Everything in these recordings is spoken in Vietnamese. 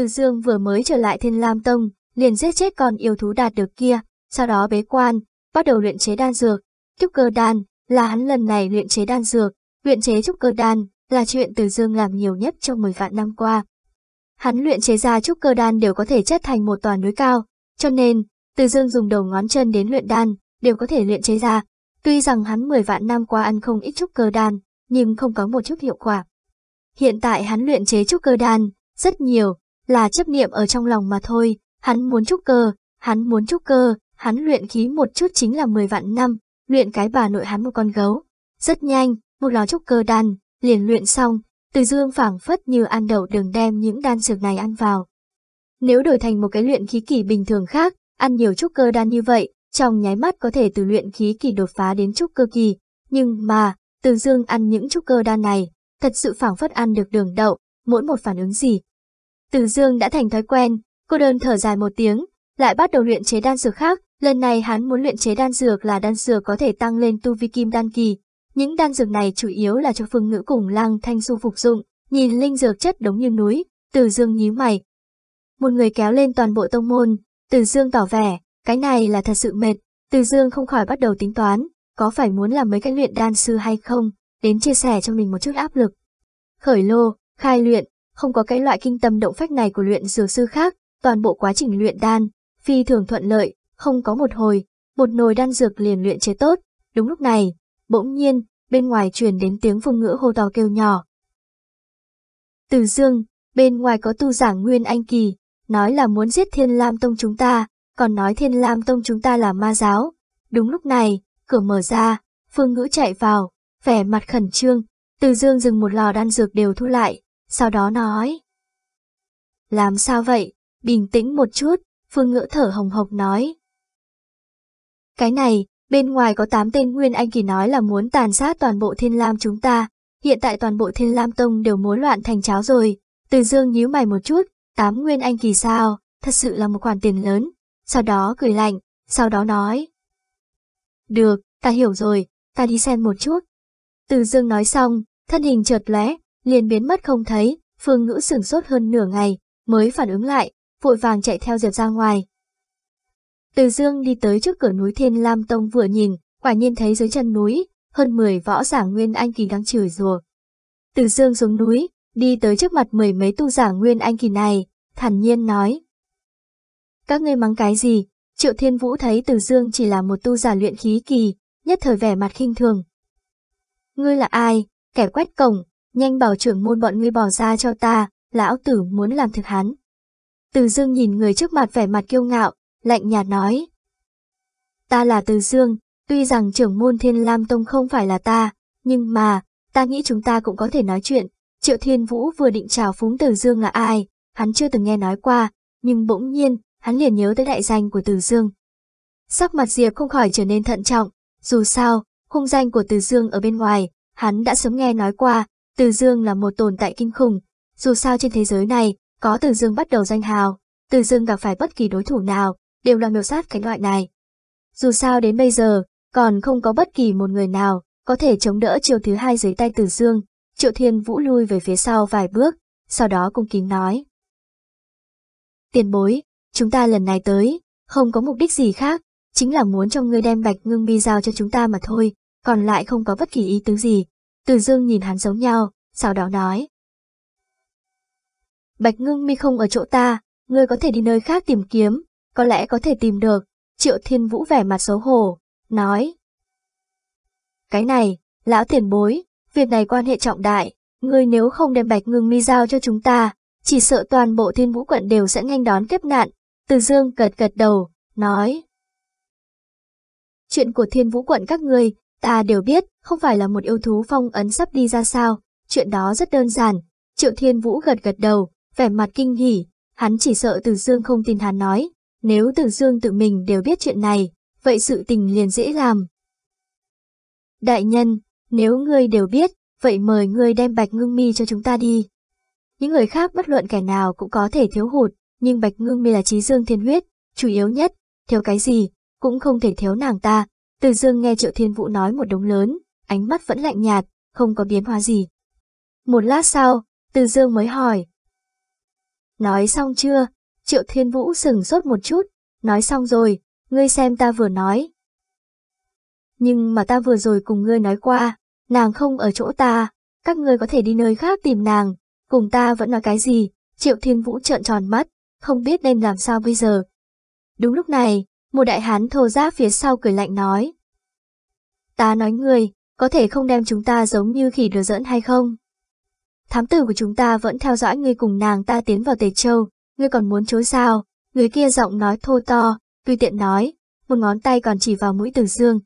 Từ Dương vừa mới trở lại Thiên Lam Tông, liền giết chết con yêu thú đạt được kia, sau đó bế quan, bắt đầu luyện chế đan dược. Trúc cơ đan là hắn lần này luyện chế đan dược, luyện chế trúc cơ đan là chuyện Từ Dương làm nhiều nhất trong 10 vạn năm qua. Hắn luyện chế ra trúc cơ đan đều có thể chất thành một tòa núi cao, cho nên, Từ Dương dùng đầu ngón chân đến luyện đan, đều có thể luyện chế ra. Tuy rằng hắn 10 vạn năm qua ăn không ít trúc cơ đan, nhưng không có một chút hiệu quả. Hiện tại hắn luyện chế trúc cơ đan, rất nhiều, là chấp niệm ở trong lòng mà thôi, hắn muốn trúc cơ, hắn muốn trúc cơ, hắn luyện khí một chút chính là 10 vạn năm, luyện cái bà nội hắn một con gấu. Rất nhanh, một lò trúc cơ đan, liền luyện xong, từ dương phảng phất như ăn đậu đường đem những đan dược này ăn vào. Nếu đổi thành một cái luyện khí kỳ bình thường khác, ăn nhiều trúc cơ đan như vậy, trong nháy mắt có thể từ luyện khí kỳ đột phá đến trúc cơ kỳ, nhưng mà, từ dương ăn những trúc cơ đan này, thật sự phảng phất ăn được đường đậu, mỗi một phản ứng gì. Từ dương đã thành thói quen, cô đơn thở dài một tiếng, lại bắt đầu luyện chế đan dược khác, lần này hắn muốn luyện chế đan dược là đan dược có thể tăng lên tu vi kim đan kỳ. Những đan dược này chủ yếu là cho phương ngữ cùng lăng thanh du phục dụng, nhìn linh dược chất đống như núi, từ dương nhíu mày. Một người kéo lên toàn bộ tông môn, từ dương tỏ vẻ, cái này là thật sự mệt, từ dương không khỏi bắt đầu tính toán, có phải muốn làm mấy cái luyện đan sư hay không, đến chia sẻ cho mình một chút áp lực. Khởi lô, khai luyện, không có cái loại kinh tâm động phách này của luyện dược sư khác, toàn bộ quá trình luyện đan, phi thường thuận lợi, không có một hồi, một nồi đan dược liền luyện chế tốt. Đúng lúc này, bỗng nhiên, bên ngoài truyền đến tiếng phùng ngữ hô to kêu nhỏ. Từ dương, bên ngoài có tu giả Nguyên Anh Kỳ, nói là muốn giết Thiên Lam Tông chúng ta, còn nói Thiên Lam Tông chúng ta là ma giáo. Đúng lúc này, cửa mở ra, phương ngữ chạy vào, vẻ mặt khẩn trương, từ dương dừng một lò đan dược đều thu lại, sau đó nói. Làm sao vậy, bình tĩnh một chút, phương ngữ thở hồng hộc nói. Cái này, bên ngoài có 8 tên Nguyên Anh Kỳ nói là muốn tàn sát toàn bộ Thiên Lam chúng ta, hiện tại toàn bộ Thiên Lam Tông đều muốn loạn thành cháo rồi. Từ dương nhíu mày một chút, 8 Nguyên Anh Kỳ sao, thật sự là một khoản tiền lớn. Sau đó cười lạnh, sau đó nói. Được, ta hiểu rồi, ta đi xem một chút. Từ dương nói xong, thân hình chợt lóe, liền biến mất không thấy, phương ngữ sửng sốt hơn nửa ngày, mới phản ứng lại, vội vàng chạy theo Diệp ra ngoài. Từ dương đi tới trước cửa núi Thiên Lam Tông vừa nhìn, quả nhiên thấy dưới chân núi, hơn 10 võ giả Nguyên Anh Kỳ đang chửi rủa. Từ dương xuống núi, đi tới trước mặt mười mấy tu giả Nguyên Anh Kỳ này, thản nhiên nói. Các ngươi mắng cái gì? Triệu Thiên Vũ thấy Từ Dương chỉ là một tu giả luyện khí kỳ, nhất thời vẻ mặt khinh thường. Ngươi là ai? Kẻ quét cổng, nhanh bảo trưởng môn bọn ngươi bỏ ra cho ta, lão tử muốn làm thực hắn. Từ Dương nhìn người trước mặt vẻ mặt kiêu ngạo, lạnh nhạt nói. Ta là Từ Dương, tuy rằng trưởng môn Thiên Lam Tông không phải là ta, nhưng mà, ta nghĩ chúng ta cũng có thể nói chuyện. Triệu Thiên Vũ vừa định chào phúng Từ Dương là ai, hắn chưa từng nghe nói qua, nhưng bỗng nhiên, hắn liền nhớ tới đại danh của Từ Dương. Sắc mặt Diệp không khỏi trở nên thận trọng, dù sao, khung danh của Từ Dương ở bên ngoài, hắn đã sớm nghe nói qua, từ Dương là một tồn tại kinh khủng, dù sao trên thế giới này, có Từ Dương bắt đầu danh hào, Từ Dương gặp phải bất kỳ đối thủ nào, đều là miêu sát cái loại này. Dù sao đến bây giờ, còn không có bất kỳ một người nào có thể chống đỡ chiều thứ hai dưới tay Từ Dương, Triệu Thiên Vũ lui về phía sau vài bước, sau đó cung kính nói. Tiền bối, chúng ta lần này tới, không có mục đích gì khác, chính là muốn cho ngươi đem bạch ngưng bi giao cho chúng ta mà thôi, còn lại không có bất kỳ ý tứ gì. Từ dương nhìn hắn giống nhau, sau đó nói. Bạch ngưng mi không ở chỗ ta, ngươi có thể đi nơi khác tìm kiếm, có lẽ có thể tìm được. Triệu thiên vũ vẻ mặt xấu hổ, nói. Cái này, lão tiền bối, việc này quan hệ trọng đại, ngươi nếu không đem bạch ngưng mi giao cho chúng ta, chỉ sợ toàn bộ thiên vũ quận đều sẽ nhanh đón kiếp nạn. Từ dương gật gật đầu, nói. Chuyện của thiên vũ quận các ngươi, ta đều biết, không phải là một yêu thú phong ấn sắp đi ra sao, chuyện đó rất đơn giản. Triệu thiên vũ gật gật đầu, vẻ mặt kinh hỉ, hắn chỉ sợ Từ Dương không tin hắn nói, nếu Từ Dương tự mình đều biết chuyện này, vậy sự tình liền dễ làm. Đại nhân, nếu ngươi đều biết, vậy mời ngươi đem bạch ngưng mi cho chúng ta đi. Những người khác bất luận kẻ nào cũng có thể thiếu hụt, nhưng bạch ngưng mi là trí dương thiên huyết, chủ yếu nhất, thiếu cái gì, cũng không thể thiếu nàng ta. Từ dương nghe triệu thiên vũ nói một đống lớn, ánh mắt vẫn lạnh nhạt, không có biến hóa gì. Một lát sau, từ dương mới hỏi. nói xong chưa? Triệu Thiên Vũ sừng sốt một chút, nói xong rồi, ngươi xem ta vừa nói. Nhưng mà ta vừa rồi cùng ngươi nói qua, nàng không ở chỗ ta, các ngươi có thể đi nơi khác tìm nàng, cùng ta vẫn nói cái gì, Triệu Thiên Vũ trợn tròn mắt, không biết nên làm sao bây giờ. Đúng lúc này, một đại hán thô giáp phía sau cười lạnh nói. Ta nói ngươi, có thể không đem chúng ta giống như khỉ đùa giỡn hay không? Thám tử của chúng ta vẫn theo dõi ngươi cùng nàng ta tiến vào Tề Châu, ngươi còn muốn chối sao? Người kia giọng nói thô to, tùy tiện nói, một ngón tay còn chỉ vào mũi Từ Dương.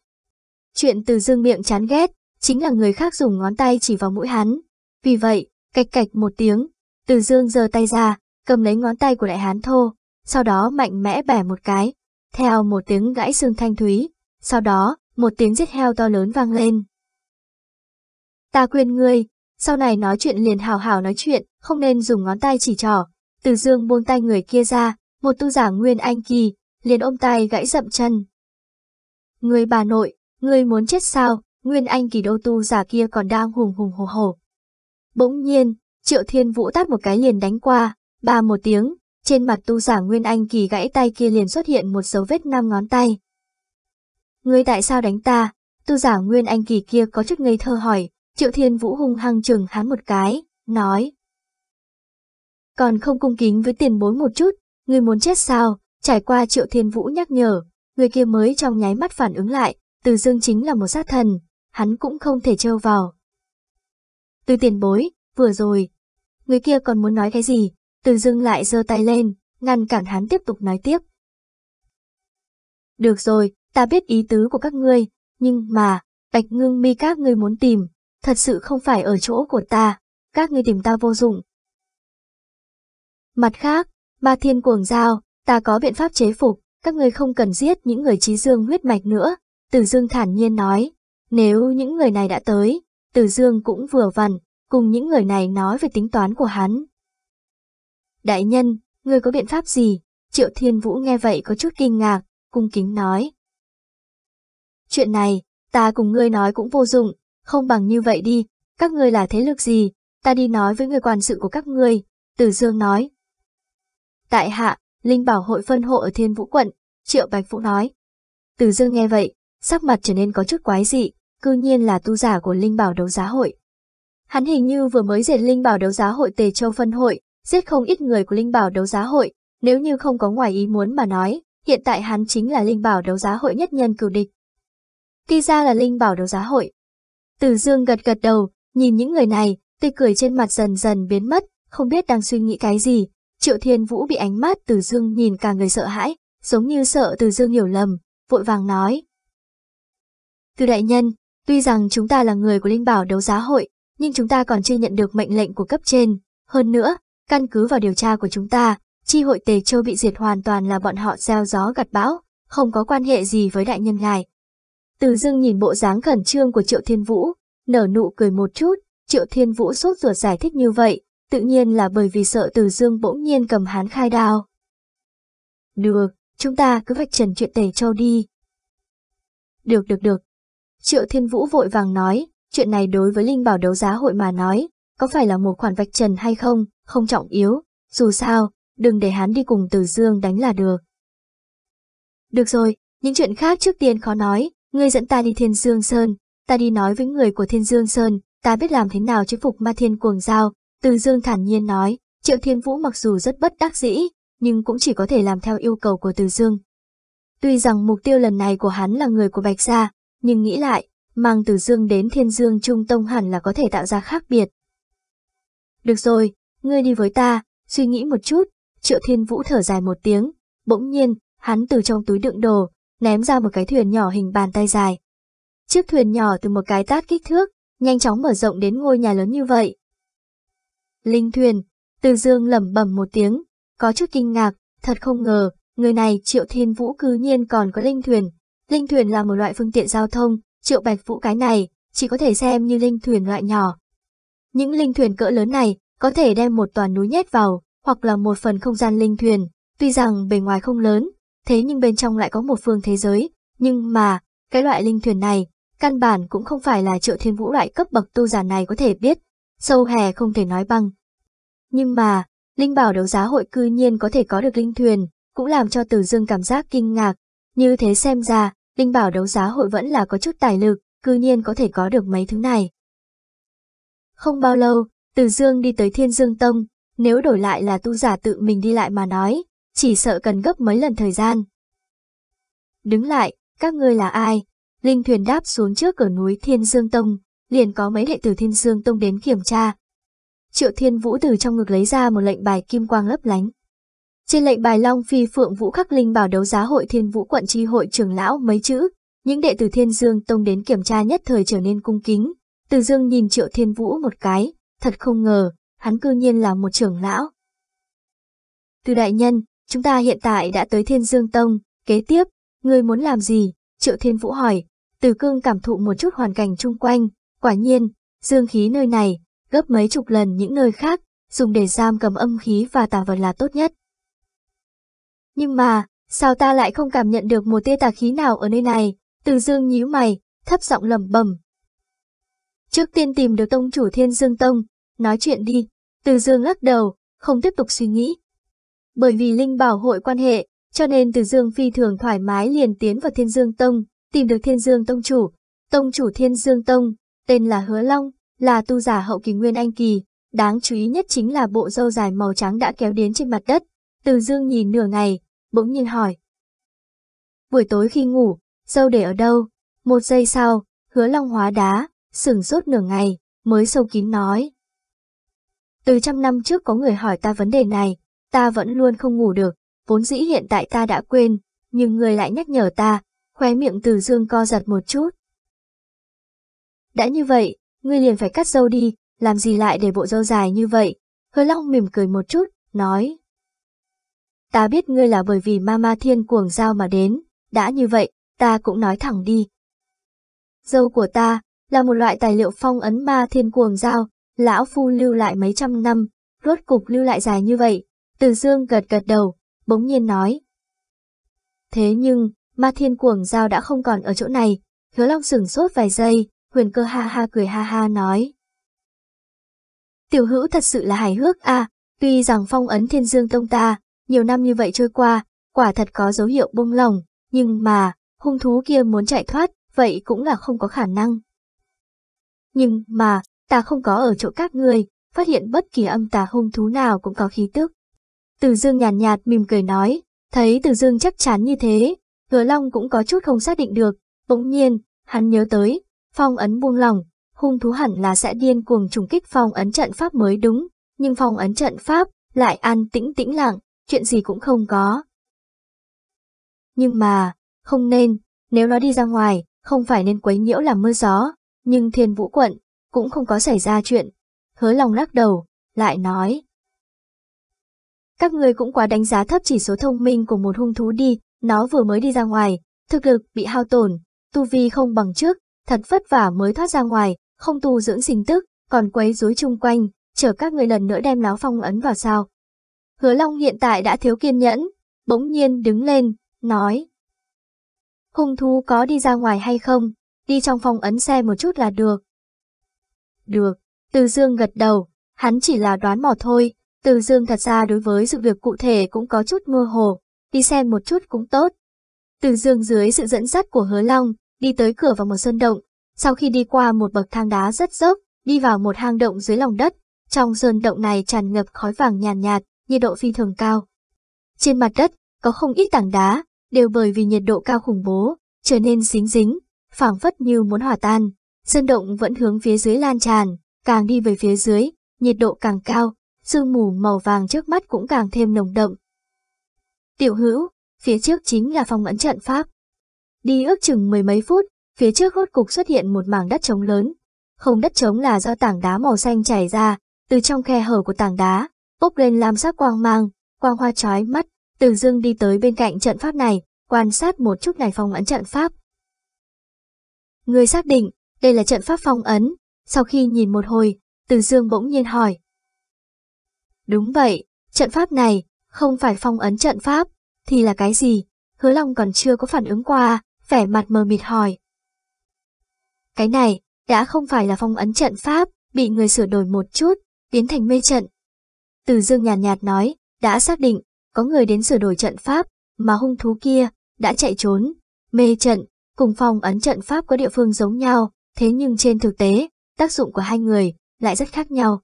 Chuyện Từ Dương miệng chán ghét, chính là người khác dùng ngón tay chỉ vào mũi hắn. Vì vậy, cạch cạch một tiếng, Từ Dương giơ tay ra, cầm lấy ngón tay của đại hán thô, sau đó mạnh mẽ bẻ một cái, theo một tiếng gãy xương thanh thúy, sau đó, một tiếng giết heo to lớn vang lên. Ta khuyên ngươi, sau này nói chuyện liền hào hào nói chuyện, không nên dùng ngón tay chỉ trỏ. Từ dương buông tay người kia ra, một tu giả nguyên anh kỳ, liền ôm tay gãy dậm chân. Người bà nội, ngươi muốn chết sao, nguyên anh kỳ đô tu giả kia còn đang hùng hùng hồ hồ. Bỗng nhiên, triệu thiên vũ tát một cái liền đánh qua, ba một tiếng, trên mặt tu giả nguyên anh kỳ gãy tay kia liền xuất hiện một dấu vết năm ngón tay. Ngươi tại sao đánh ta? Tu giả nguyên anh kỳ kia có chút ngây thơ hỏi, triệu thiên vũ hung hăng chừng hắn một cái, nói. Còn không cung kính với tiền bối một chút, ngươi muốn chết sao? Trải qua triệu thiên vũ nhắc nhở, người kia mới trong nháy mắt phản ứng lại, từ dương chính là một sát thần, hắn cũng không thể trêu vào. Từ tiền bối, vừa rồi, người kia còn muốn nói cái gì, từ dương lại giơ tay lên, ngăn cản hắn tiếp tục nói tiếp. Được rồi, ta biết ý tứ của các ngươi, nhưng mà, bạch ngưng mi các ngươi muốn tìm, thật sự không phải ở chỗ của ta, các ngươi tìm ta vô dụng. Mặt khác, ma thiên cuồng giao, ta có biện pháp chế phục, các ngươi không cần giết những người trí dương huyết mạch nữa, Từ Dương thản nhiên nói, nếu những người này đã tới, Từ Dương cũng vừa vặn, cùng những người này nói về tính toán của hắn. Đại nhân, ngươi có biện pháp gì? Triệu Thiên Vũ nghe vậy có chút kinh ngạc, cung kính nói. Chuyện này, ta cùng ngươi nói cũng vô dụng, không bằng như vậy đi, các ngươi là thế lực gì, ta đi nói với người quản sự của các ngươi, tử Dương nói. Tại hạ, Linh Bảo hội phân hộ ở Thiên Vũ quận, Triệu Bạch Vũ nói. tử Dương nghe vậy, sắc mặt trở nên có chút quái dị, cư nhiên là tu giả của Linh Bảo đấu giá hội. Hắn hình như vừa mới diệt Linh Bảo đấu giá hội Tề Châu phân hội, giết không ít người của Linh Bảo đấu giá hội, nếu như không có ngoài ý muốn mà nói, hiện tại hắn chính là Linh Bảo đấu giá hội nhất nhân cửu địch. Thì ra là Linh Bảo đấu giá hội. Từ Dương gật gật đầu, nhìn những người này, tươi cười trên mặt dần dần biến mất, không biết đang suy nghĩ cái gì. Triệu Thiên Vũ bị ánh mắt Từ Dương nhìn cả người sợ hãi, giống như sợ Từ Dương hiểu lầm, vội vàng nói. Từ đại nhân, tuy rằng chúng ta là người của Linh Bảo đấu giá hội, nhưng chúng ta còn chưa nhận được mệnh lệnh của cấp trên. Hơn nữa, căn cứ vào điều tra của chúng ta, chi hội Tề Châu bị diệt hoàn toàn là bọn họ gieo gió gặt bão, không có quan hệ gì với đại nhân ngài. Từ dưng nhìn bộ dáng khẩn trương của Triệu Thiên Vũ, nở nụ cười một chút, Triệu Thiên Vũ sốt ruột giải thích như vậy, tự nhiên là bởi vì sợ Từ Dương bỗng nhiên cầm hán khai đao. Được, chúng ta cứ vạch trần chuyện Tề Châu đi. Được được được. Triệu Thiên Vũ vội vàng nói, chuyện này đối với Linh Bảo đấu giá hội mà nói, có phải là một khoản vạch trần hay không, không trọng yếu, dù sao, đừng để hắn đi cùng Từ Dương đánh là được. Được rồi, những chuyện khác trước tiên khó nói, ngươi dẫn ta đi Thiên Dương Sơn, ta đi nói với người của Thiên Dương Sơn, ta biết làm thế nào chế phục ma thiên cuồng giao, Từ Dương thản nhiên nói, Triệu Thiên Vũ mặc dù rất bất đắc dĩ, nhưng cũng chỉ có thể làm theo yêu cầu của Từ Dương. Tuy rằng mục tiêu lần này của hắn là người của Bạch Gia, nhưng nghĩ lại, mang Từ Dương đến Thiên Dương Trung Tông hẳn là có thể tạo ra khác biệt. Được rồi, ngươi đi với ta, suy nghĩ một chút, Triệu Thiên Vũ thở dài một tiếng, bỗng nhiên, hắn từ trong túi đựng đồ, ném ra một cái thuyền nhỏ hình bàn tay dài. Chiếc thuyền nhỏ từ một cái tát kích thước, nhanh chóng mở rộng đến ngôi nhà lớn như vậy. Linh thuyền, từ dương lẩm bẩm một tiếng, có chút kinh ngạc, thật không ngờ, người này Triệu Thiên Vũ cư nhiên còn có linh thuyền. Linh thuyền là một loại phương tiện giao thông, Triệu Bạch Vũ cái này, chỉ có thể xem như linh thuyền loại nhỏ. Những linh thuyền cỡ lớn này có thể đem một toàn núi nhét vào, hoặc là một phần không gian linh thuyền, tuy rằng bề ngoài không lớn, thế nhưng bên trong lại có một phương thế giới, nhưng mà, cái loại linh thuyền này, căn bản cũng không phải là triệu thiên vũ loại cấp bậc tu giả này có thể biết, sâu hè không thể nói băng. Nhưng mà, Linh bảo đấu giá hội cư nhiên có thể có được linh thuyền, cũng làm cho Từ Dương cảm giác kinh ngạc. Như thế xem ra, Linh bảo đấu giá hội vẫn là có chút tài lực, cư nhiên có thể có được mấy thứ này. Không bao lâu, từ Dương đi tới Thiên Dương Tông, nếu đổi lại là tu giả tự mình đi lại mà nói, chỉ sợ cần gấp mấy lần thời gian. Đứng lại, các ngươi là ai? Linh thuyền đáp xuống trước cửa núi Thiên Dương Tông, liền có mấy đệ tử Thiên Dương Tông đến kiểm tra. Triệu Thiên Vũ từ trong ngực lấy ra một lệnh bài kim quang lấp lánh. Trên lệnh bài Long Phi Phượng Vũ khắc linh bảo đấu giá hội Thiên Vũ quận tri hội trưởng lão mấy chữ, những đệ tử Thiên Dương Tông đến kiểm tra nhất thời trở nên cung kính. Từ Dương nhìn Triệu Thiên Vũ một cái, thật không ngờ, hắn cư nhiên là một trưởng lão. Từ đại nhân, chúng ta hiện tại đã tới Thiên Dương Tông, kế tiếp, ngươi muốn làm gì? Triệu Thiên Vũ hỏi, từ cương cảm thụ một chút hoàn cảnh chung quanh, quả nhiên, dương khí nơi này, gấp mấy chục lần những nơi khác, dùng để giam cầm âm khí và tà vật là tốt nhất. Nhưng mà, sao ta lại không cảm nhận được một tia tà khí nào ở nơi này? Từ dương nhíu mày, thấp giọng lẩm bẩm. Trước tiên tìm được tông chủ Thiên Dương Tông, nói chuyện đi. Từ dương lắc đầu, không tiếp tục suy nghĩ. Bởi vì Linh bảo hội quan hệ, cho nên Từ Dương phi thường thoải mái liền tiến vào Thiên Dương Tông, tìm được Thiên Dương Tông chủ. Tông chủ Thiên Dương Tông, tên là Hứa Long, là tu giả hậu kỳ Nguyên Anh Kỳ, đáng chú ý nhất chính là bộ râu dài màu trắng đã kéo đến trên mặt đất. Từ Dương nhìn nửa ngày, bỗng nhiên hỏi. Buổi tối khi ngủ, dâu để ở đâu? Một giây sau, Hứa Long hóa đá, sửng sốt nửa ngày, mới sâu kín nói. Từ trăm năm trước có người hỏi ta vấn đề này, ta vẫn luôn không ngủ được, vốn dĩ hiện tại ta đã quên, nhưng người lại nhắc nhở ta, khóe miệng từ dương co giật một chút. Đã như vậy, ngươi liền phải cắt dâu đi, làm gì lại để bộ dâu dài như vậy? Hứa Long mỉm cười một chút, nói. Ta biết ngươi là bởi vì Mama Thiên cuồng giao mà đến, đã như vậy, ta cũng nói thẳng đi. Dâu của ta là một loại tài liệu phong ấn ma thiên cuồng giao, lão phu lưu lại mấy trăm năm, rốt cục lưu lại dài như vậy. Từ dương gật gật đầu, bỗng nhiên nói. Thế nhưng, ma thiên cuồng giao đã không còn ở chỗ này, hứa long sửng sốt vài giây, huyền cơ ha ha cười ha ha nói. Tiểu hữu thật sự là hài hước à, tuy rằng phong ấn thiên dương tông ta, nhiều năm như vậy trôi qua, quả thật có dấu hiệu buông lỏng, nhưng mà, hung thú kia muốn chạy thoát, vậy cũng là không có khả năng. Nhưng mà, ta không có ở chỗ các người, phát hiện bất kỳ âm tà hung thú nào cũng có khí tức. Từ dương nhàn nhạt, nhạt mỉm cười nói, thấy từ dương chắc chắn như thế, hứa long cũng có chút không xác định được, bỗng nhiên, hắn nhớ tới, phong ấn buông lòng, hung thú hẳn là sẽ điên cuồng trùng kích phong ấn trận pháp mới đúng, nhưng phong ấn trận pháp lại an tĩnh tĩnh lặng, chuyện gì cũng không có. Nhưng mà, không nên, nếu nó đi ra ngoài, không phải nên quấy nhiễu làm mưa gió, nhưng thiên vũ quận, cũng không có xảy ra chuyện. Hứa lòng lắc đầu, lại nói. Các người cũng quá đánh giá thấp chỉ số thông minh của một hung thú đi, nó vừa mới đi ra ngoài, thực lực bị hao tổn, tu vi không bằng trước, thật vất vả mới thoát ra ngoài, không tu dưỡng sinh tức, còn quấy rối chung quanh, chờ các người lần nữa đem nó phong ấn vào sao. Hứa Long hiện tại đã thiếu kiên nhẫn, bỗng nhiên đứng lên, nói. Hung thú có đi ra ngoài hay không, đi trong phòng ấn xe một chút là được. Được, Từ Dương gật đầu, hắn chỉ là đoán mò thôi, Từ Dương thật ra đối với sự việc cụ thể cũng có chút mơ hồ, đi xem một chút cũng tốt. Từ Dương dưới sự dẫn dắt của hứa long, đi tới cửa vào một sơn động, sau khi đi qua một bậc thang đá rất dốc, đi vào một hang động dưới lòng đất, trong sơn động này tràn ngập khói vàng nhàn nhạt, nhạt, nhiệt độ phi thường cao. Trên mặt đất, có không ít tảng đá, đều bởi vì nhiệt độ cao khủng bố, trở nên dính dính, phảng phất như muốn hòa tan. Sơn động vẫn hướng phía dưới lan tràn, càng đi về phía dưới, nhiệt độ càng cao, sương mù màu vàng trước mắt cũng càng thêm nồng đậm. Tiểu hữu, phía trước chính là phòng ấn trận pháp. Đi ước chừng mười mấy phút, phía trước hốt cục xuất hiện một mảng đất trống lớn. Không đất trống là do tảng đá màu xanh chảy ra, từ trong khe hở của tảng đá, bốc lên lam sắc quang mang, quang hoa chói mắt, từ dương đi tới bên cạnh trận pháp này, quan sát một chút này phong ấn trận pháp. Người xác định, đây là trận pháp phong ấn, sau khi nhìn một hồi, từ dương bỗng nhiên hỏi. Đúng vậy, trận pháp này, không phải phong ấn trận pháp, thì là cái gì? Hứa Long còn chưa có phản ứng qua, vẻ mặt mờ mịt hỏi. Cái này, đã không phải là phong ấn trận pháp, bị người sửa đổi một chút, biến thành mê trận. Từ Dương nhàn nhạt, nhạt nói, đã xác định, có người đến sửa đổi trận pháp, mà hung thú kia, đã chạy trốn. Mê trận, cùng phong ấn trận pháp có địa phương giống nhau, thế nhưng trên thực tế, tác dụng của hai người lại rất khác nhau.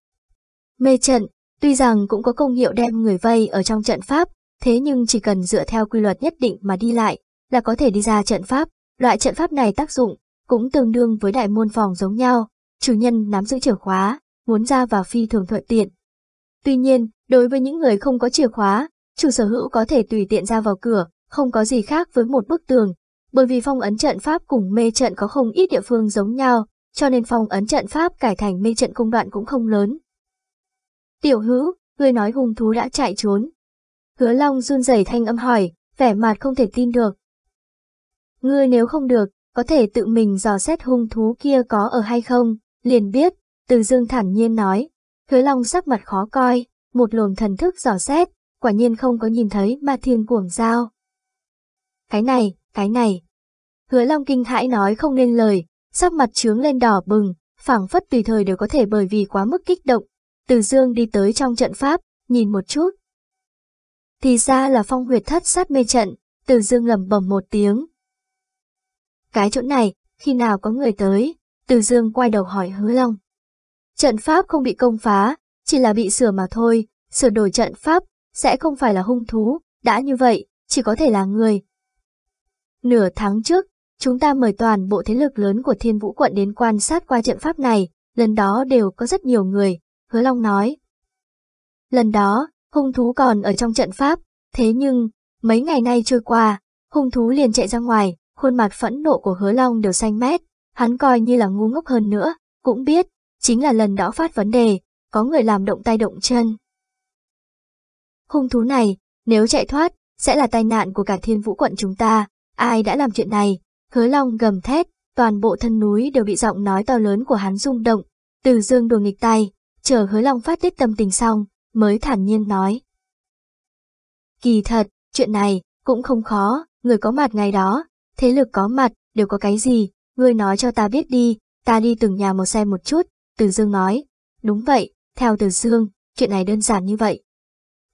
Mê trận, tuy rằng cũng có công hiệu đem người vây ở trong trận pháp, thế nhưng chỉ cần dựa theo quy luật nhất định mà đi lại, là có thể đi ra trận pháp. Loại trận pháp này tác dụng cũng tương đương với đại môn phòng giống nhau, chủ nhân nắm giữ chìa khóa, muốn ra vào phi thường thuận tiện. Tuy nhiên, đối với những người không có chìa khóa, chủ sở hữu có thể tùy tiện ra vào cửa, không có gì khác với một bức tường. Bởi vì phong ấn trận pháp cùng mê trận có không ít địa phương giống nhau, cho nên phong ấn trận pháp cải thành mê trận công đoạn cũng không lớn. Tiểu hữu, người nói hung thú đã chạy trốn. Hứa Long run rẩy thanh âm hỏi, vẻ mặt không thể tin được. Ngươi nếu không được, có thể tự mình dò xét hung thú kia có ở hay không, liền biết, từ dương thản nhiên nói. Hứa Long sắc mặt khó coi, một luồng thần thức dò xét, quả nhiên không có nhìn thấy ma thiên cuồng dao. Cái này, cái này. Hứa Long kinh hãi nói không nên lời, sắc mặt trướng lên đỏ bừng, phảng phất tùy thời đều có thể bởi vì quá mức kích động. Từ dương đi tới trong trận pháp, nhìn một chút. Thì ra là phong huyệt thất sát mê trận, từ dương lầm bầm một tiếng. Cái chỗ này, khi nào có người tới, từ dương quay đầu hỏi hứa long. Trận pháp không bị công phá, chỉ là bị sửa mà thôi, sửa đổi trận pháp, sẽ không phải là hung thú, đã như vậy, chỉ có thể là người. Nửa tháng trước, chúng ta mời toàn bộ thế lực lớn của thiên vũ quận đến quan sát qua trận pháp này, lần đó đều có rất nhiều người, hứa long nói. Lần đó, hung thú còn ở trong trận pháp, thế nhưng, mấy ngày nay trôi qua, hung thú liền chạy ra ngoài, khuôn mặt phẫn nộ của hứa long đều xanh mét, hắn coi như là ngu ngốc hơn nữa, cũng biết, chính là lần đó phát vấn đề, có người làm động tay động chân. Hung thú này, nếu chạy thoát, sẽ là tai nạn của cả thiên vũ quận chúng ta, ai đã làm chuyện này, hứa long gầm thét, toàn bộ thân núi đều bị giọng nói to lớn của hắn rung động, từ dương đùa nghịch tay, chờ hứa long phát tiết tâm tình xong, mới thản nhiên nói. Kỳ thật, chuyện này, cũng không khó, người có mặt ngày đó, thế lực có mặt, đều có cái gì, ngươi nói cho ta biết đi, ta đi từng nhà một xem một chút, Từ Dương nói. Đúng vậy, theo Từ Dương, chuyện này đơn giản như vậy.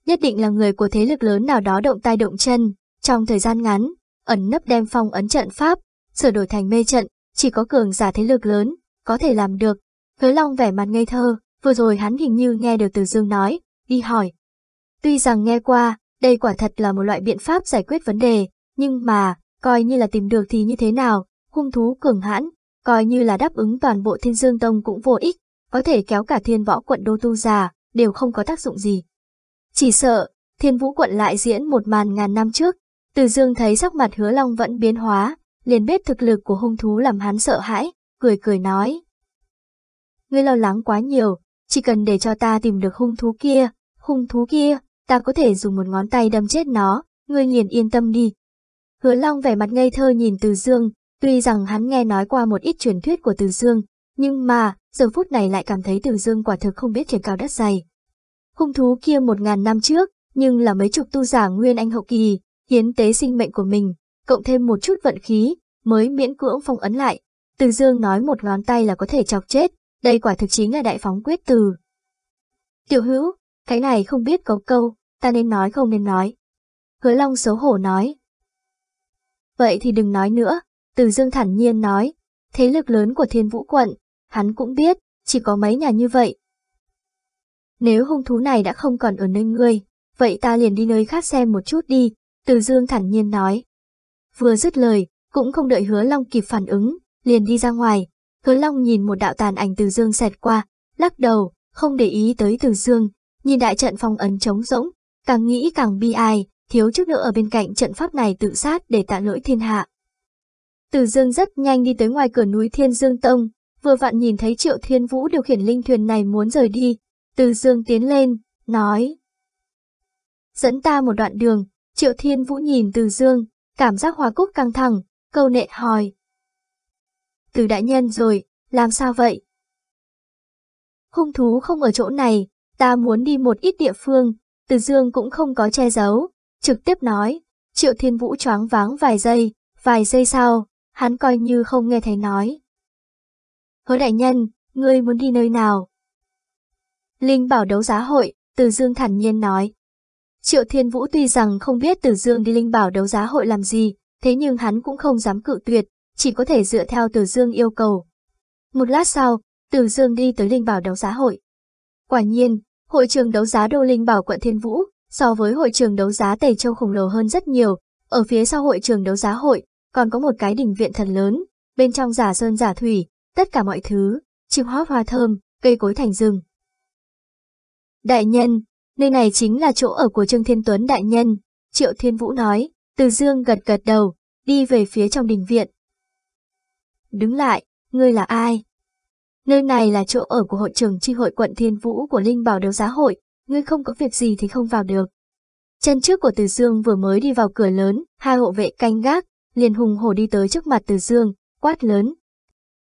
Nhất định là người của thế lực lớn nào đó động tay động chân, trong thời gian ngắn, ẩn nấp đem phong ấn trận pháp, sửa đổi thành mê trận, chỉ có cường giả thế lực lớn, có thể làm được. Hứa Long vẻ mặt ngây thơ, vừa rồi hắn hình như nghe được Từ Dương nói, đi hỏi. Tuy rằng nghe qua, đây quả thật là một loại biện pháp giải quyết vấn đề, nhưng mà, coi như là tìm được thì như thế nào, hung thú cường hãn, coi như là đáp ứng toàn bộ thiên dương tông cũng vô ích, có thể kéo cả thiên võ quận đô tu già, đều không có tác dụng gì. Chỉ sợ, thiên vũ quận lại diễn một màn ngàn năm trước, từ dương thấy sắc mặt hứa long vẫn biến hóa, liền biết thực lực của hung thú làm hắn sợ hãi, cười cười nói. Ngươi lo lắng quá nhiều, chỉ cần để cho ta tìm được hung thú kia, hung thú kia, ta có thể dùng một ngón tay đâm chết nó, ngươi liền yên tâm đi, Hứa Long vẻ mặt ngây thơ nhìn Từ Dương, tuy rằng hắn nghe nói qua một ít truyền thuyết của Từ Dương, nhưng mà, giờ phút này lại cảm thấy Từ Dương quả thực không biết trời cao đất dày. Hung thú kia một ngàn năm trước, nhưng là mấy chục tu giả nguyên anh hậu kỳ, hiến tế sinh mệnh của mình, cộng thêm một chút vận khí, mới miễn cưỡng phong ấn lại. Từ Dương nói một ngón tay là có thể chọc chết, đây quả thực chính là đại phóng quyết từ. Tiểu hữu, cái này không biết có câu, ta nên nói không nên nói. Hứa Long xấu hổ nói, Vậy thì đừng nói nữa, Từ Dương thản nhiên nói, thế lực lớn của thiên vũ quận, hắn cũng biết, chỉ có mấy nhà như vậy. Nếu hung thú này đã không còn ở nơi ngươi, vậy ta liền đi nơi khác xem một chút đi, từ Dương thản nhiên nói. Vừa dứt lời, cũng không đợi hứa Long kịp phản ứng, liền đi ra ngoài. Hứa Long nhìn một đạo tàn ảnh Từ Dương xẹt qua, lắc đầu, không để ý tới Từ Dương, nhìn đại trận phong ấn trống rỗng, càng nghĩ càng bi ai, thiếu chút nữa ở bên cạnh trận pháp này tự sát để tạ lỗi thiên hạ. Từ dương rất nhanh đi tới ngoài cửa núi Thiên Dương Tông, vừa vặn nhìn thấy Triệu Thiên Vũ điều khiển linh thuyền này muốn rời đi. Từ dương tiến lên, nói. Dẫn ta một đoạn đường, Triệu Thiên Vũ nhìn Từ dương, cảm giác hòa cúc căng thẳng, câu nệ hỏi. Từ đại nhân rồi, làm sao vậy? Hung thú không ở chỗ này, ta muốn đi một ít địa phương, Từ Dương cũng không có che giấu, trực tiếp nói, Triệu Thiên Vũ choáng váng vài giây, vài giây sau, hắn coi như không nghe thấy nói. Hứa đại nhân, ngươi muốn đi nơi nào? Linh bảo đấu giá hội, Từ Dương thản nhiên nói. Triệu Thiên Vũ tuy rằng không biết Từ Dương đi linh bảo đấu giá hội làm gì, thế nhưng hắn cũng không dám cự tuyệt, chỉ có thể dựa theo Từ Dương yêu cầu. Một lát sau, Từ Dương đi tới linh bảo đấu giá hội. Quả nhiên, hội trường đấu giá đô linh bảo quận Thiên Vũ, so với hội trường đấu giá Tây Châu khổng lồ hơn rất nhiều, ở phía sau hội trường đấu giá hội, còn có một cái đình viện thật lớn, bên trong giả sơn giả thủy, tất cả mọi thứ, chim hót hoa thơm, cây cối thành rừng. Đại nhân, nơi này chính là chỗ ở của Trương Thiên Tuấn đại nhân, Triệu Thiên Vũ nói, từ dương gật gật đầu, đi về phía trong đình viện. Đứng lại, ngươi là ai? Nơi này là chỗ ở của hội trưởng tri hội quận Thiên Vũ của Linh Bảo đấu giá hội, ngươi không có việc gì thì không vào được. Chân trước của Từ Dương vừa mới đi vào cửa lớn, hai hộ vệ canh gác, liền hùng hổ đi tới trước mặt Từ Dương, quát lớn.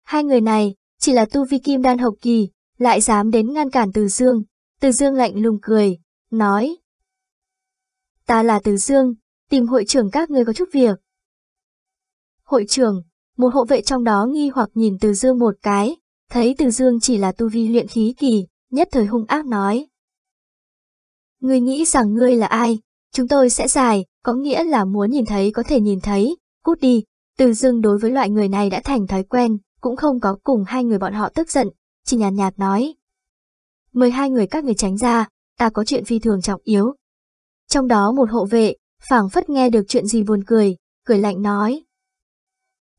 Hai người này, chỉ là tu vi kim đan hậu kỳ, lại dám đến ngăn cản Từ Dương. Từ Dương lạnh lùng cười, nói. Ta là Từ Dương, tìm hội trưởng các ngươi có chút việc. Hội trưởng, một hộ vệ trong đó nghi hoặc nhìn Từ Dương một cái, thấy Từ Dương chỉ là tu vi luyện khí kỳ, nhất thời hung ác nói. Ngươi nghĩ rằng ngươi là ai? Chúng tôi sẽ giải, có nghĩa là muốn nhìn thấy có thể nhìn thấy, cút đi. Từ Dương đối với loại người này đã thành thói quen, cũng không có cùng hai người bọn họ tức giận, chỉ nhàn nhạt, nhạt nói. Mời hai người các người tránh ra, ta có chuyện phi thường trọng yếu. Trong đó một hộ vệ, phảng phất nghe được chuyện gì buồn cười, cười lạnh nói.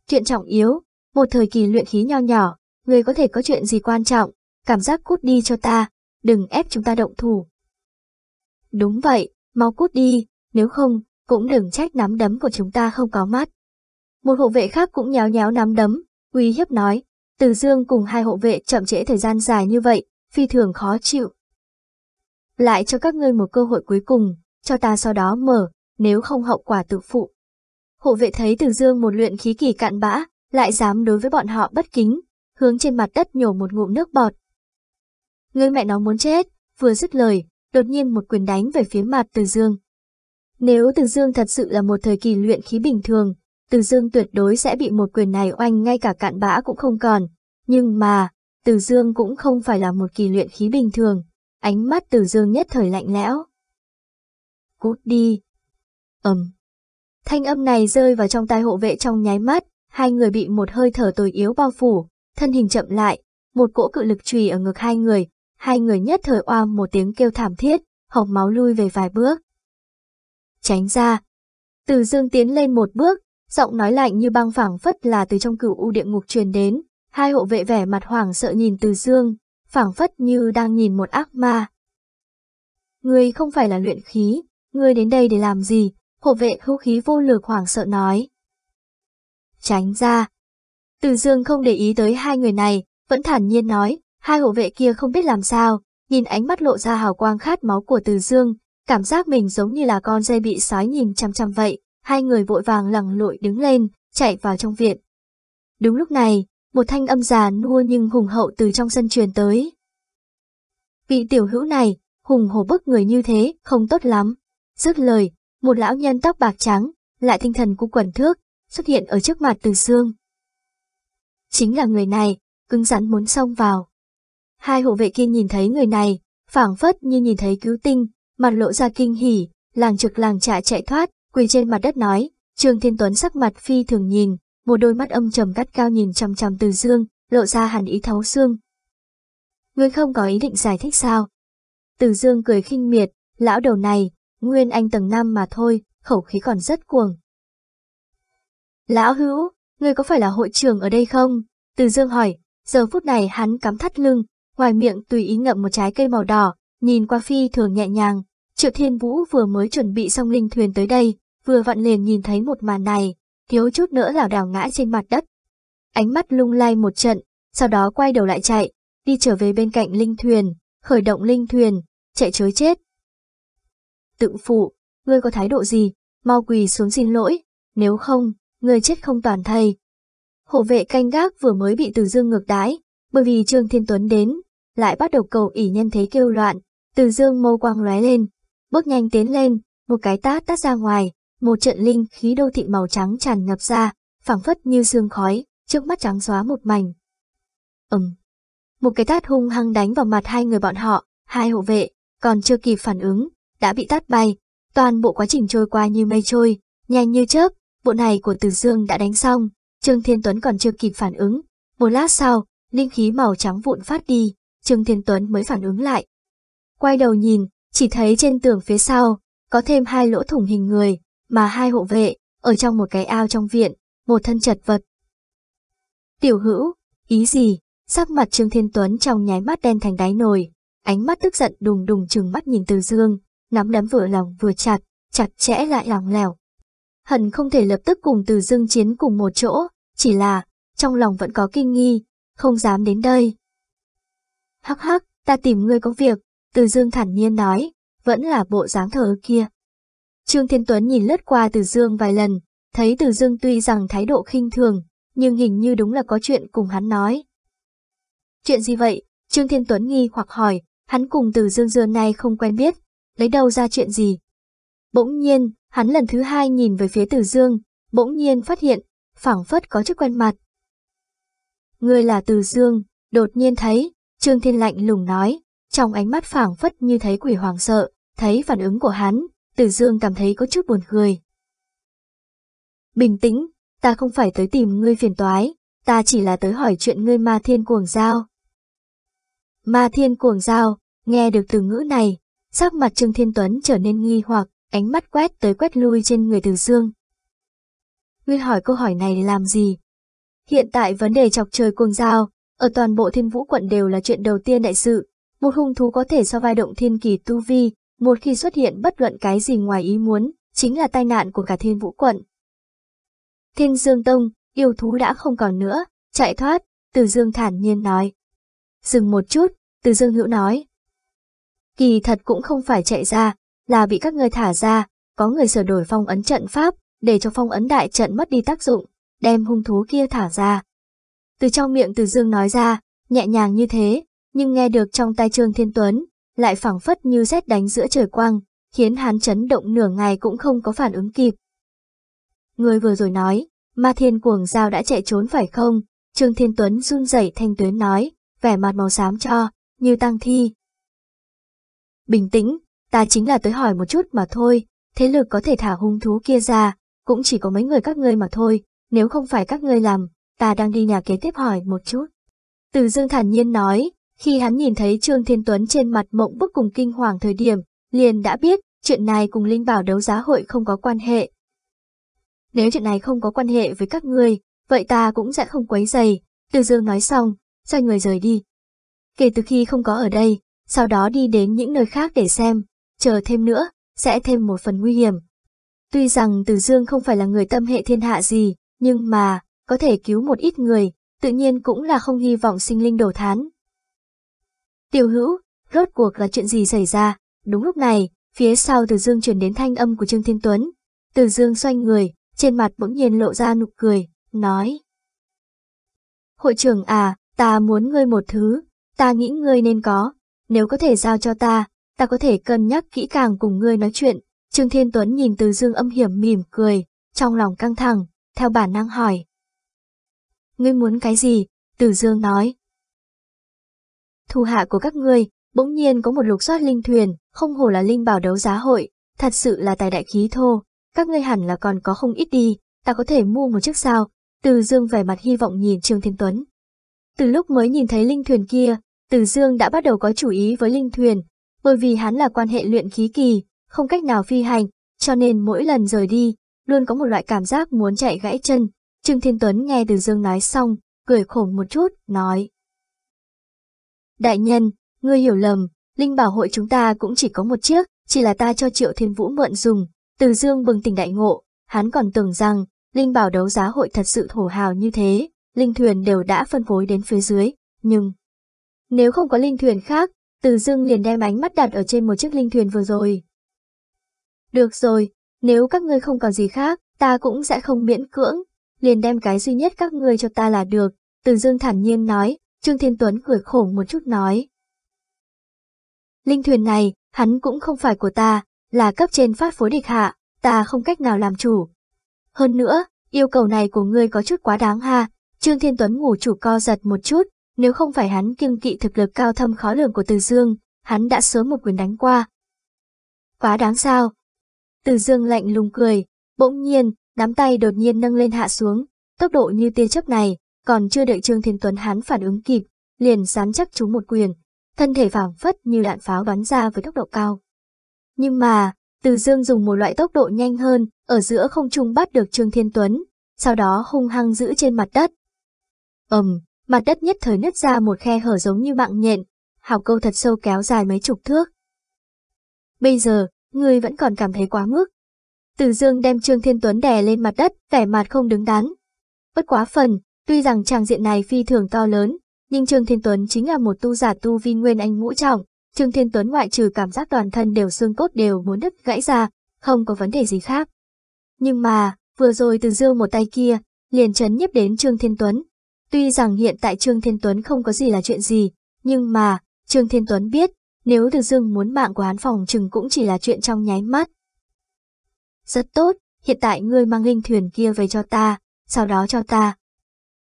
Chuyện trọng yếu, một thời kỳ luyện khí nho nhỏ, người có thể có chuyện gì quan trọng, cảm giác cút đi cho ta, đừng ép chúng ta động thủ. Đúng vậy, mau cút đi, nếu không, cũng đừng trách nắm đấm của chúng ta không có mắt. Một hộ vệ khác cũng nháo nháo nắm đấm, uy hiếp nói, Từ Dương cùng hai hộ vệ chậm trễ thời gian dài như vậy, phi thường khó chịu. Lại cho các ngươi một cơ hội cuối cùng, cho ta sau đó mở, nếu không hậu quả tự phụ. Hộ vệ thấy Từ Dương một luyện khí kỳ cạn bã, lại dám đối với bọn họ bất kính, hướng trên mặt đất nhổ một ngụm nước bọt. Ngươi mẹ nó muốn chết, vừa dứt lời, đột nhiên một quyền đánh về phía mặt Từ Dương. Nếu Từ Dương thật sự là một thời kỳ luyện khí bình thường, Từ Dương tuyệt đối sẽ bị một quyền này oanh ngay cả cạn bã cũng không còn. Nhưng mà, từ Dương cũng không phải là một kỳ luyện khí bình thường, ánh mắt Từ Dương nhất thời lạnh lẽo. Cút đi. Ầm. Thanh âm này rơi vào trong tai hộ vệ trong nháy mắt, hai người bị một hơi thở tồi yếu bao phủ, thân hình chậm lại, một cỗ cự lực chùy ở ngực hai người, hai người nhất thời oa một tiếng kêu thảm thiết, hộc máu lui về vài bước. Tránh ra. Từ dương tiến lên một bước, giọng nói lạnh như băng phẳng phất là từ trong cửu u địa ngục truyền đến, hai hộ vệ vẻ mặt hoảng sợ nhìn từ dương, phảng phất như đang nhìn một ác ma. Ngươi không phải là luyện khí, ngươi đến đây để làm gì? Hộ vệ hữu khí vô lực hoảng sợ nói. Tránh ra. Từ dương không để ý tới hai người này, vẫn thản nhiên nói, Hai hộ vệ kia không biết làm sao, nhìn ánh mắt lộ ra hào quang khát máu của Từ Dương, cảm giác mình giống như là con dê bị sói nhìn chăm chăm vậy, hai người vội vàng lẳng lội đứng lên, chạy vào trong viện. Đúng lúc này, một thanh âm già nua nhưng hùng hậu từ trong sân truyền tới. Vị tiểu hữu này, hùng hổ bức người như thế, không tốt lắm. Dứt lời, một lão nhân tóc bạc trắng, lại tinh thần của quần thước, xuất hiện ở trước mặt từ xương. Chính là người này, cứng rắn muốn xông vào. Hai hộ vệ kia nhìn thấy người này, phảng phất như nhìn thấy cứu tinh, mặt lộ ra kinh hỉ, làng trực làng trại chạy thoát, quỳ trên mặt đất nói, Trương Thiên Tuấn sắc mặt phi thường nhìn, một đôi mắt âm trầm gắt cao nhìn chằm chằm từ dương, lộ ra hẳn ý thấu xương. Ngươi không có ý định giải thích sao? Từ dương cười khinh miệt, lão đầu này, nguyên anh tầng năm mà thôi, khẩu khí còn rất cuồng. Lão hữu, ngươi có phải là hội trưởng ở đây không? Từ dương hỏi, giờ phút này hắn cắm thắt lưng, ngoài miệng tùy ý ngậm một trái cây màu đỏ, nhìn qua phi thường nhẹ nhàng. Triệu Thiên Vũ vừa mới chuẩn bị xong linh thuyền tới đây, vừa vặn liền nhìn thấy một màn này, thiếu chút nữa là đào ngã trên mặt đất. Ánh mắt lung lay một trận, sau đó quay đầu lại chạy, đi trở về bên cạnh linh thuyền, khởi động linh thuyền, chạy chối chết. Tự phụ, ngươi có thái độ gì, mau quỳ xuống xin lỗi, nếu không, ngươi chết không toàn thây. Hộ vệ canh gác vừa mới bị Từ Dương ngược đái, bởi vì Trương Thiên Tuấn đến, lại bắt đầu cầu ỉ nhân thế kêu loạn, từ dương mâu quang lóe lên, bước nhanh tiến lên, một cái tát tát ra ngoài, một trận linh khí đô thị màu trắng tràn ngập ra, phảng phất như sương khói, trước mắt trắng xóa một mảnh. Ừm. Một cái tát hung hăng đánh vào mặt hai người bọn họ, hai hộ vệ, còn chưa kịp phản ứng, đã bị tát bay. Toàn bộ quá trình trôi qua như mây trôi, nhanh như chớp, bộ này của Từ Dương đã đánh xong, Trương Thiên Tuấn còn chưa kịp phản ứng. Một lát sau, linh khí màu trắng vụn phát đi, Trương Thiên Tuấn mới phản ứng lại. Quay đầu nhìn, chỉ thấy trên tường phía sau, có thêm hai lỗ thủng hình người, mà hai hộ vệ, ở trong một cái ao trong viện, một thân chật vật. Tiểu hữu, ý gì? Sắc mặt Trương Thiên Tuấn trong nháy mắt đen thành đáy nồi, ánh mắt tức giận đùng đùng trừng mắt nhìn Từ Dương, nắm đấm vừa lòng vừa chặt, chặt chẽ lại lòng lẻo Hận không thể lập tức cùng Từ Dương chiến cùng một chỗ, chỉ là, trong lòng vẫn có kinh nghi, không dám đến đây. Hắc hắc, ta tìm ngươi có việc, Từ Dương thản nhiên nói, vẫn là bộ dáng thờ kia. Trương Thiên Tuấn nhìn lướt qua Từ Dương vài lần, thấy Từ Dương tuy rằng thái độ khinh thường, nhưng hình như đúng là có chuyện cùng hắn nói. Chuyện gì vậy? Trương Thiên Tuấn nghi hoặc hỏi, hắn cùng Từ Dương Dương này không quen biết, lấy đâu ra chuyện gì? Bỗng nhiên, hắn lần thứ hai nhìn về phía Từ Dương, bỗng nhiên phát hiện, phảng phất có chút quen mặt. Ngươi là Từ Dương, đột nhiên thấy, Trương Thiên lạnh lùng nói, trong ánh mắt phảng phất như thấy quỷ hoàng sợ, thấy phản ứng của hắn, Tử Dương cảm thấy có chút buồn cười. Bình tĩnh, ta không phải tới tìm ngươi phiền toái, ta chỉ là tới hỏi chuyện ngươi ma thiên cuồng giao. Ma thiên cuồng giao, nghe được từ ngữ này, sắc mặt Trương Thiên Tuấn trở nên nghi hoặc, ánh mắt quét tới quét lui trên người Từ Dương. Ngươi hỏi câu hỏi này làm gì? Hiện tại vấn đề chọc trời cuồng giao, ở toàn bộ thiên vũ quận đều là chuyện đầu tiên đại sự. Một hung thú có thể so vai động thiên kỳ tu vi, một khi xuất hiện bất luận cái gì ngoài ý muốn, chính là tai nạn của cả thiên vũ quận. Thiên Dương Tông, yêu thú đã không còn nữa, chạy thoát, Từ Dương thản nhiên nói. Dừng một chút, Từ Dương hữu nói. Kỳ thật cũng không phải chạy ra, là bị các người thả ra, có người sửa đổi phong ấn trận pháp, để cho phong ấn đại trận mất đi tác dụng, đem hung thú kia thả ra. Từ trong miệng Từ Dương nói ra, nhẹ nhàng như thế, nhưng nghe được trong tai Trương Thiên Tuấn, lại phẳng phất như rét đánh giữa trời quang, khiến hắn chấn động nửa ngày cũng không có phản ứng kịp. Người vừa rồi nói, ma thiên cuồng giao đã chạy trốn phải không? Trương Thiên Tuấn run rẩy thanh tuyến nói, vẻ mặt màu xám cho, như tăng thi. Bình tĩnh, ta chính là tới hỏi một chút mà thôi, thế lực có thể thả hung thú kia ra, cũng chỉ có mấy người các ngươi mà thôi, nếu không phải các ngươi làm, ta đang đi nhà kế tiếp hỏi một chút. Từ dương thản nhiên nói, khi hắn nhìn thấy Trương Thiên Tuấn trên mặt mộng bức cùng kinh hoàng thời điểm, liền đã biết chuyện này cùng Linh Bảo đấu giá hội không có quan hệ. Nếu chuyện này không có quan hệ với các ngươi, vậy ta cũng sẽ không quấy giày. Từ dương nói xong, xoay người rời đi. Kể từ khi không có ở đây, sau đó đi đến những nơi khác để xem, chờ thêm nữa, sẽ thêm một phần nguy hiểm. Tuy rằng Từ Dương không phải là người tâm hệ thiên hạ gì, nhưng mà, có thể cứu một ít người, tự nhiên cũng là không hy vọng sinh linh đổ thán. Tiểu hữu, rốt cuộc là chuyện gì xảy ra? Đúng lúc này, phía sau Từ Dương truyền đến thanh âm của Trương Thiên Tuấn. Từ Dương xoay người, trên mặt bỗng nhiên lộ ra nụ cười, nói. Hội trưởng à, ta muốn ngươi một thứ, ta nghĩ ngươi nên có, nếu có thể giao cho ta, ta có thể cân nhắc kỹ càng cùng ngươi nói chuyện. Trương Thiên Tuấn nhìn Từ Dương âm hiểm mỉm cười, trong lòng căng thẳng, theo bản năng hỏi. Ngươi muốn cái gì? Từ Dương nói. Thu hạ của các ngươi, bỗng nhiên có một lục soát linh thuyền, không hổ là linh bảo đấu giá hội, thật sự là tài đại khí thô, các ngươi hẳn là còn có không ít đi, ta có thể mua một chiếc sao. Từ Dương vẻ mặt hy vọng nhìn Trương Thiên Tuấn. Từ lúc mới nhìn thấy linh thuyền kia, Từ Dương đã bắt đầu có chủ ý với linh thuyền, bởi vì hắn là quan hệ luyện khí kỳ, không cách nào phi hành, cho nên mỗi lần rời đi, luôn có một loại cảm giác muốn chạy gãy chân. Trương Thiên Tuấn nghe Từ Dương nói xong, cười khổ một chút, nói. Đại nhân, ngươi hiểu lầm, Linh Bảo hội chúng ta cũng chỉ có một chiếc, chỉ là ta cho Triệu Thiên Vũ mượn dùng. Từ Dương bừng tỉnh đại ngộ, hắn còn tưởng rằng, Linh Bảo đấu giá hội thật sự thổ hào như thế, linh thuyền đều đã phân phối đến phía dưới, nhưng... Nếu không có linh thuyền khác, Từ Dương liền đem ánh mắt đặt ở trên một chiếc linh thuyền vừa rồi. Được rồi, nếu các ngươi không còn gì khác, ta cũng sẽ không miễn cưỡng, liền đem cái duy nhất các ngươi cho ta là được, Từ Dương thản nhiên nói, Trương Thiên Tuấn cười khổ một chút nói. Linh thuyền này, hắn cũng không phải của ta, là cấp trên phát phối địch hạ, ta không cách nào làm chủ. Hơn nữa, yêu cầu này của ngươi có chút quá đáng ha, Trương Thiên Tuấn ngủ chủ co giật một chút, nếu không phải hắn kiêng kỵ thực lực cao thâm khó lường của Từ Dương, hắn đã sớm một quyền đánh qua. Quá đáng sao? Từ dương lạnh lùng cười, bỗng nhiên, nắm tay đột nhiên nâng lên hạ xuống, tốc độ như tia chớp này, còn chưa đợi Trương Thiên Tuấn hắn phản ứng kịp, liền sán chắc chúng một quyền, thân thể phảng phất như đạn pháo bắn ra với tốc độ cao. Nhưng mà, Từ Dương dùng một loại tốc độ nhanh hơn, ở giữa không trung bắt được Trương Thiên Tuấn, sau đó hung hăng giữ trên mặt đất. ầm, um, mặt đất nhất thời nứt ra một khe hở giống như mạng nhện, hào câu thật sâu kéo dài mấy chục thước. Bây giờ, ngươi vẫn còn cảm thấy quá mức. Từ dương đem Trương Thiên Tuấn đè lên mặt đất, vẻ mặt không đứng đắn. Bất quá phần, tuy rằng tràng diện này phi thường to lớn, nhưng Trương Thiên Tuấn chính là một tu giả tu vi nguyên anh ngũ trọng. Trương Thiên Tuấn ngoại trừ cảm giác toàn thân đều xương cốt đều muốn đứt gãy ra, không có vấn đề gì khác. Nhưng mà, vừa rồi từ dương một tay kia, liền chấn nhấp đến Trương Thiên Tuấn. Tuy rằng hiện tại Trương Thiên Tuấn không có gì là chuyện gì, nhưng mà, Trương Thiên Tuấn biết, nếu Từ Dương muốn mạng của hắn phòng chừng cũng chỉ là chuyện trong nháy mắt. Rất tốt, hiện tại ngươi mang linh thuyền kia về cho ta, sau đó cho ta.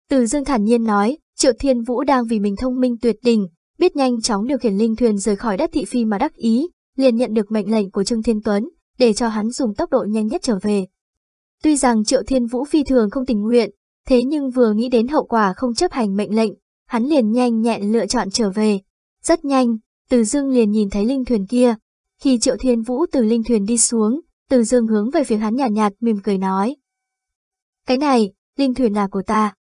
Từ Dương thản nhiên nói, Triệu Thiên Vũ đang vì mình thông minh tuyệt đỉnh, biết nhanh chóng điều khiển linh thuyền rời khỏi đất thị phi mà đắc ý, liền nhận được mệnh lệnh của Trương Thiên Tuấn, để cho hắn dùng tốc độ nhanh nhất trở về. Tuy rằng Triệu Thiên Vũ phi thường không tình nguyện, thế nhưng vừa nghĩ đến hậu quả không chấp hành mệnh lệnh, hắn liền nhanh nhẹn lựa chọn trở về. Rất nhanh, Từ Dương liền nhìn thấy linh thuyền kia. Khi Triệu Thiên Vũ từ linh thuyền đi xuống, Từ Dương hướng về phía hắn nhạt nhạt mỉm cười nói. Cái này, linh thuyền là của ta.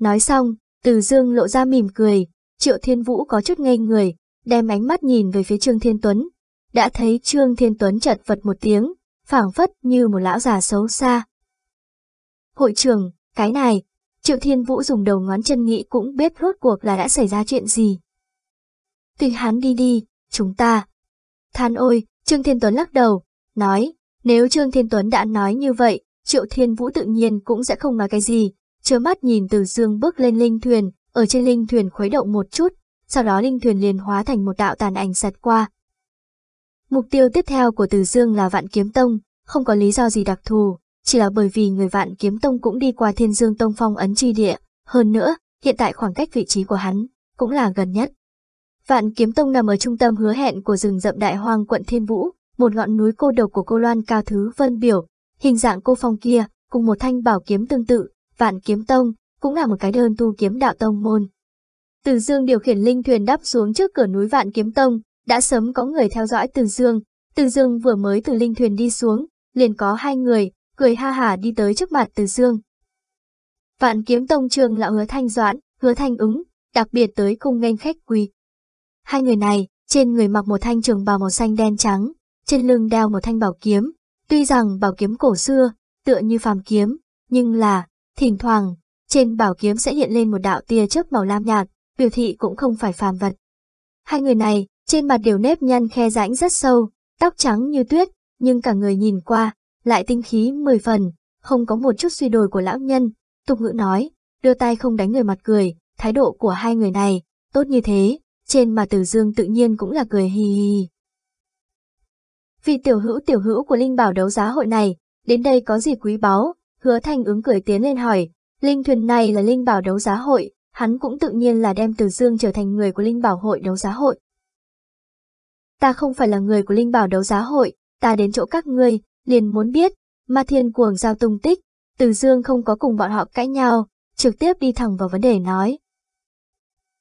Nói xong, Từ Dương lộ ra mỉm cười, Triệu Thiên Vũ có chút ngây người, đem ánh mắt nhìn về phía Trương Thiên Tuấn. Đã thấy Trương Thiên Tuấn chật vật một tiếng, phảng phất như một lão già xấu xa. Hội trưởng, cái này, Triệu Thiên Vũ dùng đầu ngón chân nghĩ cũng biết rốt cuộc là đã xảy ra chuyện gì. Tùy hắn đi đi, chúng ta. Than ôi, Trương Thiên Tuấn lắc đầu, nói, nếu Trương Thiên Tuấn đã nói như vậy, Triệu Thiên Vũ tự nhiên cũng sẽ không nói cái gì, chớ mắt nhìn từ dương bước lên linh thuyền, ở trên linh thuyền khuấy động một chút, sau đó linh thuyền liền hóa thành một đạo tàn ảnh sạt qua. Mục tiêu tiếp theo của Từ Dương là Vạn Kiếm Tông, không có lý do gì đặc thù, chỉ là bởi vì người Vạn Kiếm Tông cũng đi qua Thiên Dương Tông phong ấn chi địa, hơn nữa, hiện tại khoảng cách vị trí của hắn cũng là gần nhất. Vạn Kiếm Tông nằm ở trung tâm hứa hẹn của rừng rậm Đại Hoang quận Thiên Vũ, một ngọn núi cô độc của cô Loan cao thứ vân biểu, hình dạng cô phong kia, cùng một thanh bảo kiếm tương tự, Vạn Kiếm Tông, cũng là một cái đơn tu kiếm đạo tông môn. Từ Dương điều khiển linh thuyền đắp xuống trước cửa núi Vạn Kiếm Tông, đã sớm có người theo dõi Từ Dương. Từ Dương vừa mới từ linh thuyền đi xuống, liền có hai người, cười ha hả đi tới trước mặt Từ Dương. Vạn Kiếm Tông trường lão Hứa Thanh Doãn, Hứa Thanh ứng, đặc biệt tới cung nghênh khách quý. Hai người này, trên người mặc một thanh trường bào màu xanh đen trắng, trên lưng đeo một thanh bảo kiếm. Tuy rằng bảo kiếm cổ xưa, tựa như phàm kiếm, nhưng là, thỉnh thoảng, trên bảo kiếm sẽ hiện lên một đạo tia chớp màu lam nhạt, biểu thị cũng không phải phàm vật. Hai người này, trên mặt đều nếp nhăn khe rãnh rất sâu, tóc trắng như tuyết, nhưng cả người nhìn qua, lại tinh khí mười phần, không có một chút suy đồi của lão nhân. Tục ngữ nói, đưa tay không đánh người mặt cười, thái độ của hai người này, tốt như thế, trên mà Tử Dương tự nhiên cũng là cười hì hì. Vì tiểu hữu tiểu hữu của Linh Bảo đấu giá hội này, đến đây có gì quý báu, hứa thanh ứng cười tiến lên hỏi, Linh thuyền này là Linh Bảo đấu giá hội, hắn cũng tự nhiên là đem từ Dương trở thành người của Linh Bảo hội đấu giá hội. Ta không phải là người của Linh Bảo đấu giá hội, ta đến chỗ các ngươi, liền muốn biết, Ma Thiên cuồng giao tung tích, Từ Dương không có cùng bọn họ cãi nhau, trực tiếp đi thẳng vào vấn đề nói.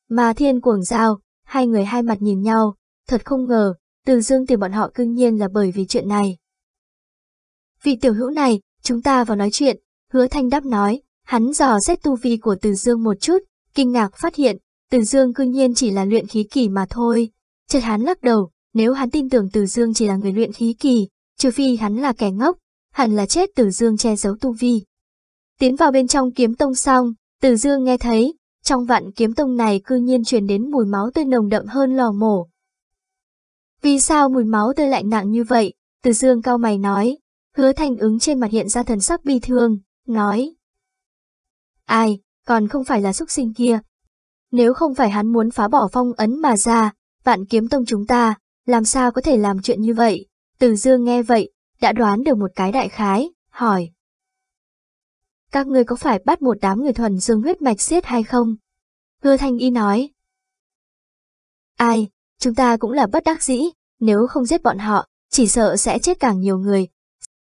Ma Thiên cuồng giao, hai người hai mặt nhìn nhau, thật không ngờ, Từ Dương tìm bọn họ cương nhiên là bởi vì chuyện này. Vị tiểu hữu này, chúng ta vào nói chuyện, hứa thanh đáp nói, hắn dò xét tu vi của Từ Dương một chút, kinh ngạc phát hiện, Từ Dương cương nhiên chỉ là luyện khí kỳ mà thôi. Chợt hắn lắc đầu, nếu hắn tin tưởng Từ Dương chỉ là người luyện khí kỳ, trừ phi hắn là kẻ ngốc, hẳn là chết Từ Dương che giấu tu vi. Tiến vào bên trong kiếm tông xong, Từ Dương nghe thấy, trong vạn kiếm tông này cư nhiên truyền đến mùi máu tươi nồng đậm hơn lò mổ. Vì sao mùi máu tươi lại nặng như vậy? Từ Dương cao mày nói, hứa thành ứng trên mặt hiện ra thần sắc bi thương, nói. Ai, còn không phải là xúc sinh kia. Nếu không phải hắn muốn phá bỏ phong ấn mà ra, vạn kiếm tông chúng ta, làm sao có thể làm chuyện như vậy? Từ dương nghe vậy, đã đoán được một cái đại khái, hỏi. Các ngươi có phải bắt một đám người thuần dương huyết mạch xiết hay không? Hứa thanh y nói. Ai, chúng ta cũng là bất đắc dĩ, nếu không giết bọn họ, chỉ sợ sẽ chết càng nhiều người,